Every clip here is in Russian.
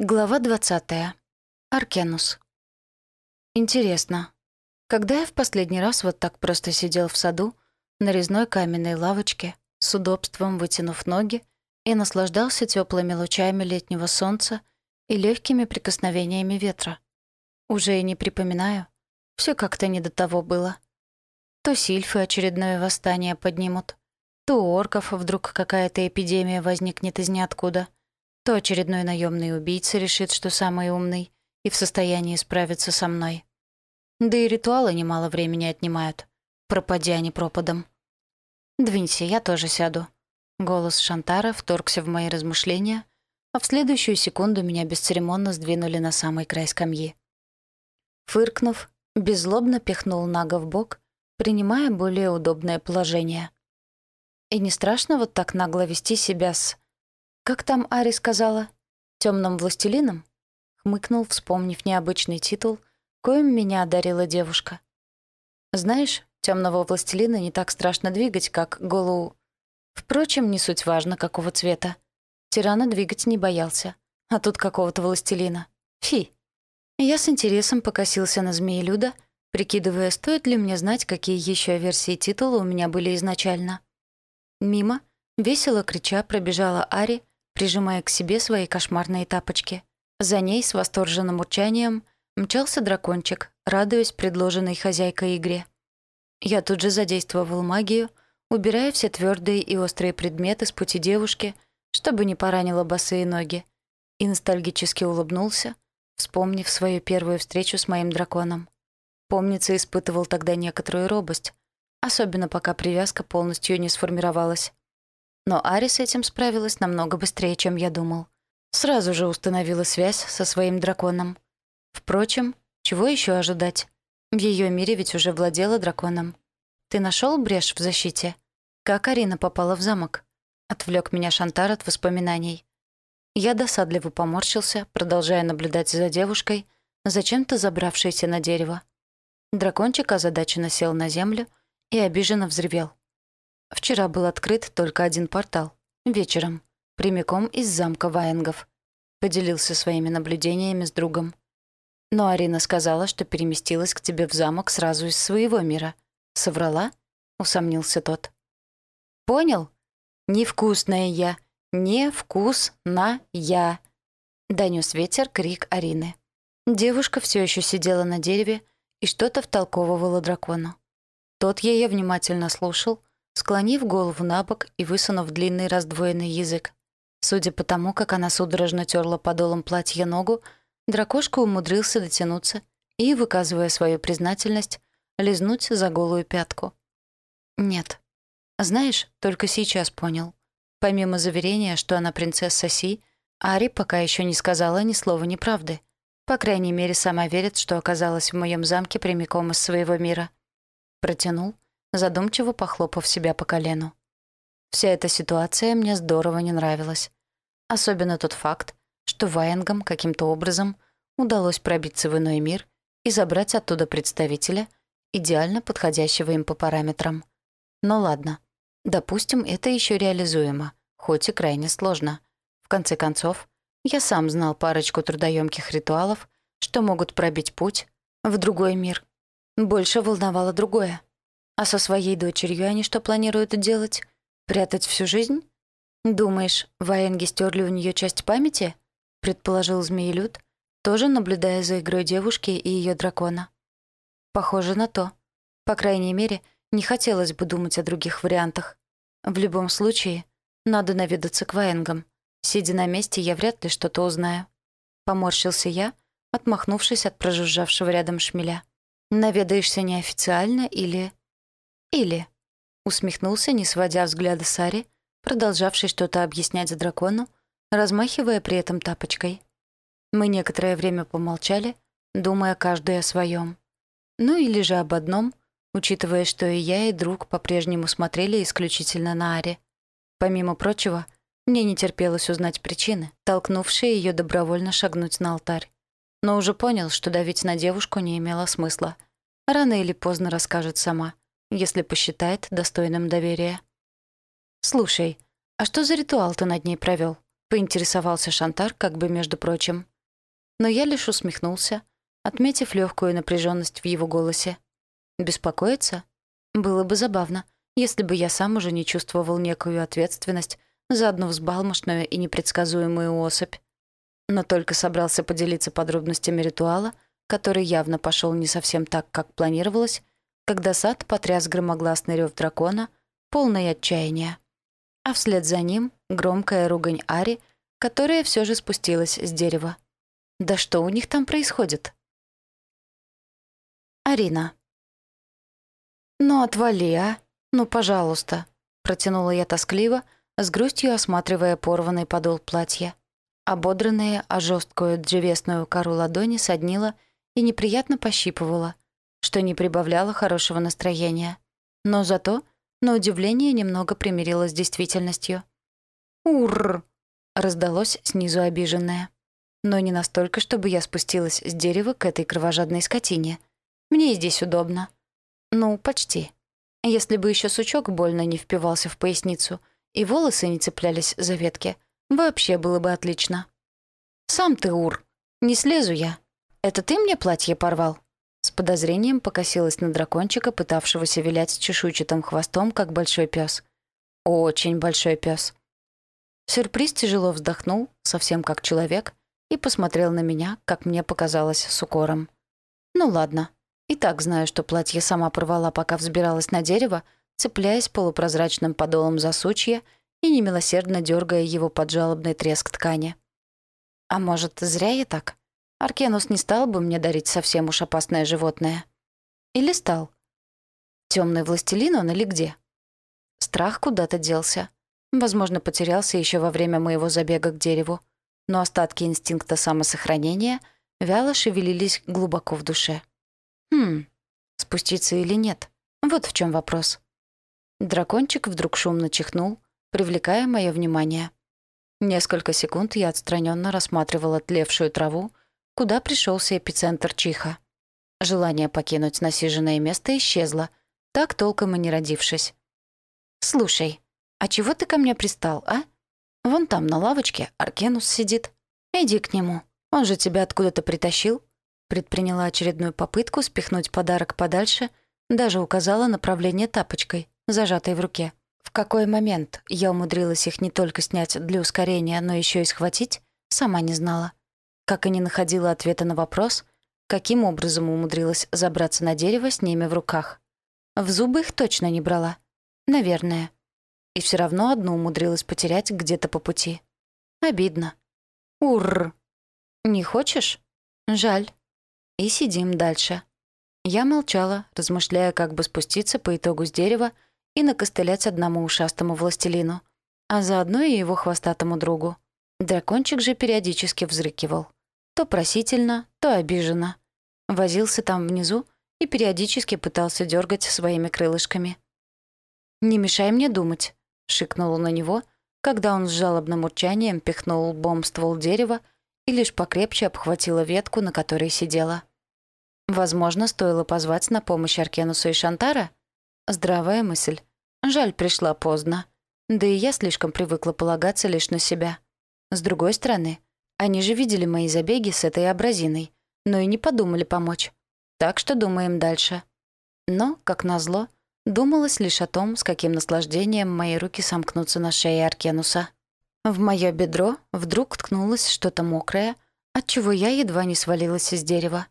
Глава 20. Аркенус. Интересно, когда я в последний раз вот так просто сидел в саду, на резной каменной лавочке, с удобством вытянув ноги, и наслаждался теплыми лучами летнего солнца и легкими прикосновениями ветра? Уже и не припоминаю. Все как-то не до того было. То сильфы очередное восстание поднимут, то у орков вдруг какая-то эпидемия возникнет из ниоткуда — то очередной наемный убийца решит, что самый умный и в состоянии справиться со мной. Да и ритуалы немало времени отнимают, пропадя они пропадом. «Двинься, я тоже сяду». Голос Шантара вторгся в мои размышления, а в следующую секунду меня бесцеремонно сдвинули на самый край скамьи. Фыркнув, беззлобно пихнул Нага в бок, принимая более удобное положение. И не страшно вот так нагло вести себя с «Как там Ари сказала? Темным властелином?» Хмыкнул, вспомнив необычный титул, коим меня одарила девушка. «Знаешь, темного властелина не так страшно двигать, как голову. Впрочем, не суть важно, какого цвета. Тирана двигать не боялся, а тут какого-то властелина. Фи!» Я с интересом покосился на змеелюда, прикидывая, стоит ли мне знать, какие еще версии титула у меня были изначально. Мимо, весело крича, пробежала Ари, прижимая к себе свои кошмарные тапочки. За ней с восторженным урчанием мчался дракончик, радуясь предложенной хозяйкой игре. Я тут же задействовал магию, убирая все твердые и острые предметы с пути девушки, чтобы не поранила босые ноги, и ностальгически улыбнулся, вспомнив свою первую встречу с моим драконом. Помнится, испытывал тогда некоторую робость, особенно пока привязка полностью не сформировалась. Но Ари с этим справилась намного быстрее, чем я думал. Сразу же установила связь со своим драконом. Впрочем, чего еще ожидать? В ее мире ведь уже владела драконом. Ты нашел брешь в защите? Как Арина попала в замок? Отвлек меня Шантар от воспоминаний. Я досадливо поморщился, продолжая наблюдать за девушкой, зачем-то забравшейся на дерево. Дракончик озадаченно сел на землю и обиженно взревел. Вчера был открыт только один портал. Вечером. Прямиком из замка Ваенгов. Поделился своими наблюдениями с другом. Но Арина сказала, что переместилась к тебе в замок сразу из своего мира. Соврала? Усомнился тот. Понял? Невкусная я. Невкусная. Донёс ветер крик Арины. Девушка все еще сидела на дереве и что-то втолковывала дракону. Тот ее внимательно слушал, склонив голову на бок и высунув длинный раздвоенный язык. Судя по тому, как она судорожно терла подолом платья ногу, дракошка умудрился дотянуться и, выказывая свою признательность, лизнуть за голую пятку. Нет. Знаешь, только сейчас понял. Помимо заверения, что она принцесса Си, Ари пока еще не сказала ни слова неправды. По крайней мере, сама верит, что оказалась в моем замке прямиком из своего мира. Протянул — задумчиво похлопав себя по колену. Вся эта ситуация мне здорово не нравилась. Особенно тот факт, что Ваенгам каким-то образом удалось пробиться в иной мир и забрать оттуда представителя, идеально подходящего им по параметрам. Но ладно, допустим, это еще реализуемо, хоть и крайне сложно. В конце концов, я сам знал парочку трудоемких ритуалов, что могут пробить путь в другой мир. Больше волновало другое. А со своей дочерью они что планируют делать? Прятать всю жизнь? Думаешь, военги стерли у нее часть памяти? Предположил змеелюд, тоже наблюдая за игрой девушки и ее дракона. Похоже на то. По крайней мере, не хотелось бы думать о других вариантах. В любом случае, надо наведаться к военгам. Сидя на месте, я вряд ли что-то узнаю. Поморщился я, отмахнувшись от прожужжавшего рядом шмеля. Наведаешься неофициально или... «Или...» — усмехнулся, не сводя взгляда Сари, продолжавший что-то объяснять дракону, размахивая при этом тапочкой. Мы некоторое время помолчали, думая каждый о своем. Ну или же об одном, учитывая, что и я, и друг по-прежнему смотрели исключительно на Ари. Помимо прочего, мне не терпелось узнать причины, толкнувшие ее добровольно шагнуть на алтарь. Но уже понял, что давить на девушку не имело смысла. Рано или поздно расскажет сама — если посчитает достойным доверия. «Слушай, а что за ритуал ты над ней провел? — поинтересовался Шантар, как бы между прочим. Но я лишь усмехнулся, отметив легкую напряженность в его голосе. «Беспокоиться? Было бы забавно, если бы я сам уже не чувствовал некую ответственность за одну взбалмошную и непредсказуемую особь. Но только собрался поделиться подробностями ритуала, который явно пошел не совсем так, как планировалось, когда сад потряс громогласный рев дракона, полный отчаяния а вслед за ним громкая ругань Ари, которая все же спустилась с дерева. Да что у них там происходит? Арина. «Ну, отвали, а? Ну, пожалуйста», — протянула я тоскливо, с грустью осматривая порванный подол платья. Ободранные, а жесткую древесную кору ладони соднила и неприятно пощипывала, что не прибавляло хорошего настроения. Но зато на удивление немного примирилась с действительностью. «Урр!» — раздалось снизу обиженное. Но не настолько, чтобы я спустилась с дерева к этой кровожадной скотине. Мне здесь удобно. Ну, почти. Если бы еще сучок больно не впивался в поясницу и волосы не цеплялись за ветки, вообще было бы отлично. «Сам ты, Ур! Не слезу я. Это ты мне платье порвал?» С подозрением покосилась на дракончика, пытавшегося вилять чешуйчатым хвостом, как большой пес. Очень большой пес. Сюрприз тяжело вздохнул, совсем как человек, и посмотрел на меня, как мне показалось, с укором. Ну ладно. И так знаю, что платье сама порвала, пока взбиралась на дерево, цепляясь полупрозрачным подолом за сучья и немилосердно дергая его под жалобный треск ткани. А может, зря я так? Аркенус не стал бы мне дарить совсем уж опасное животное. Или стал? Темный властелин он или где? Страх куда-то делся. Возможно, потерялся еще во время моего забега к дереву. Но остатки инстинкта самосохранения вяло шевелились глубоко в душе. Хм, спуститься или нет? Вот в чем вопрос. Дракончик вдруг шумно чихнул, привлекая мое внимание. Несколько секунд я отстраненно рассматривала тлевшую траву, куда пришелся эпицентр чиха. Желание покинуть насиженное место исчезло, так толком и не родившись. «Слушай, а чего ты ко мне пристал, а? Вон там на лавочке Аркенус сидит. Иди к нему, он же тебя откуда-то притащил». Предприняла очередную попытку спихнуть подарок подальше, даже указала направление тапочкой, зажатой в руке. В какой момент я умудрилась их не только снять для ускорения, но еще и схватить, сама не знала как и не находила ответа на вопрос, каким образом умудрилась забраться на дерево с ними в руках. В зубы их точно не брала. Наверное. И все равно одну умудрилась потерять где-то по пути. Обидно. Урр. Не хочешь? Жаль. И сидим дальше. Я молчала, размышляя, как бы спуститься по итогу с дерева и накостылять одному ушастому властелину, а заодно и его хвостатому другу. Дракончик же периодически взрыкивал. То просительно, то обиженно. Возился там внизу и периодически пытался дергать своими крылышками. «Не мешай мне думать», — шикнула на него, когда он с жалобным урчанием пихнул лбом ствол дерева и лишь покрепче обхватила ветку, на которой сидела. Возможно, стоило позвать на помощь Аркенусу и Шантара? Здравая мысль. Жаль, пришла поздно. Да и я слишком привыкла полагаться лишь на себя. С другой стороны, они же видели мои забеги с этой абразиной, но и не подумали помочь. Так что думаем дальше. Но, как назло, думалось лишь о том, с каким наслаждением мои руки сомкнутся на шее Аркенуса. В моё бедро вдруг ткнулось что-то мокрое, отчего я едва не свалилась из дерева.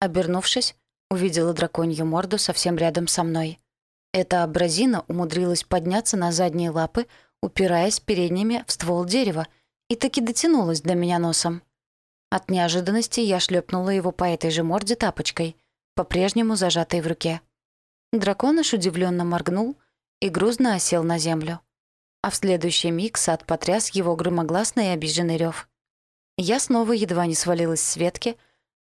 Обернувшись, увидела драконью морду совсем рядом со мной. Эта абразина умудрилась подняться на задние лапы, упираясь передними в ствол дерева — и таки дотянулась до меня носом. От неожиданности я шлепнула его по этой же морде тапочкой, по-прежнему зажатой в руке. Драконыш удивленно моргнул и грузно осел на землю. А в следующий миг сад потряс его громогласный и обиженный рев. Я снова едва не свалилась с ветки,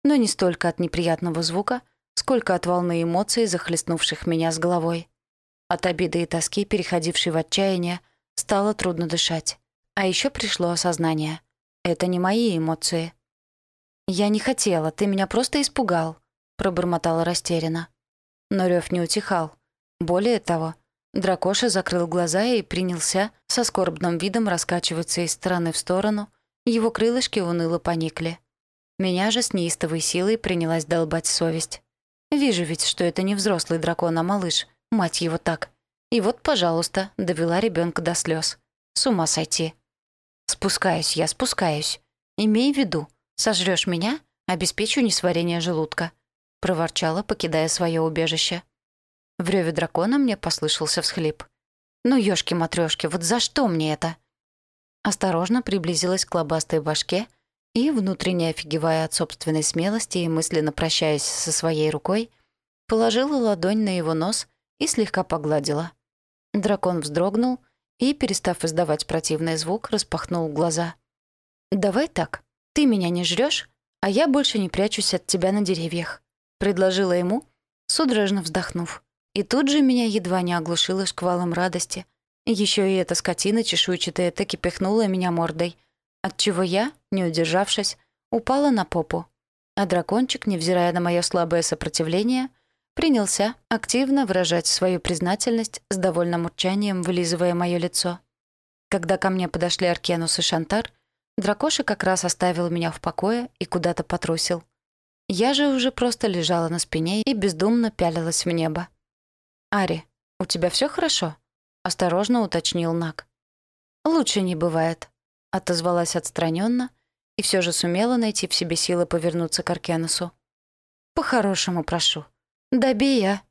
но не столько от неприятного звука, сколько от волны эмоций, захлестнувших меня с головой. От обиды и тоски, переходившей в отчаяние, стало трудно дышать. А еще пришло осознание. Это не мои эмоции. «Я не хотела, ты меня просто испугал», — пробормотала растерянно. Но рев не утихал. Более того, Дракоша закрыл глаза и принялся со скорбным видом раскачиваться из стороны в сторону, его крылышки уныло поникли. Меня же с неистовой силой принялась долбать совесть. Вижу ведь, что это не взрослый дракон, а малыш, мать его так. И вот, пожалуйста, довела ребенка до слез. С ума сойти. Спускаюсь я, спускаюсь. Имей в виду, сожрешь меня, обеспечу несварение желудка. Проворчала, покидая свое убежище. В рёве дракона мне послышался всхлип. «Ну, ёшки-матрёшки, вот за что мне это?» Осторожно приблизилась к лобастой башке и, внутренне офигевая от собственной смелости и мысленно прощаясь со своей рукой, положила ладонь на его нос и слегка погладила. Дракон вздрогнул и, перестав издавать противный звук, распахнул глаза. «Давай так, ты меня не жрёшь, а я больше не прячусь от тебя на деревьях», — предложила ему, судорожно вздохнув. И тут же меня едва не оглушило шквалом радости. Еще и эта скотина чешуйчатая таки пихнула меня мордой, отчего я, не удержавшись, упала на попу. А дракончик, невзирая на мое слабое сопротивление, принялся активно выражать свою признательность с довольным урчанием, вылизывая мое лицо. Когда ко мне подошли Аркенус и Шантар, дракоша как раз оставил меня в покое и куда-то потрусил. Я же уже просто лежала на спине и бездумно пялилась в небо. «Ари, у тебя все хорошо?» — осторожно уточнил Нак. «Лучше не бывает», — отозвалась отстраненно и все же сумела найти в себе силы повернуться к Аркенусу. «По-хорошему прошу. Добей, а!»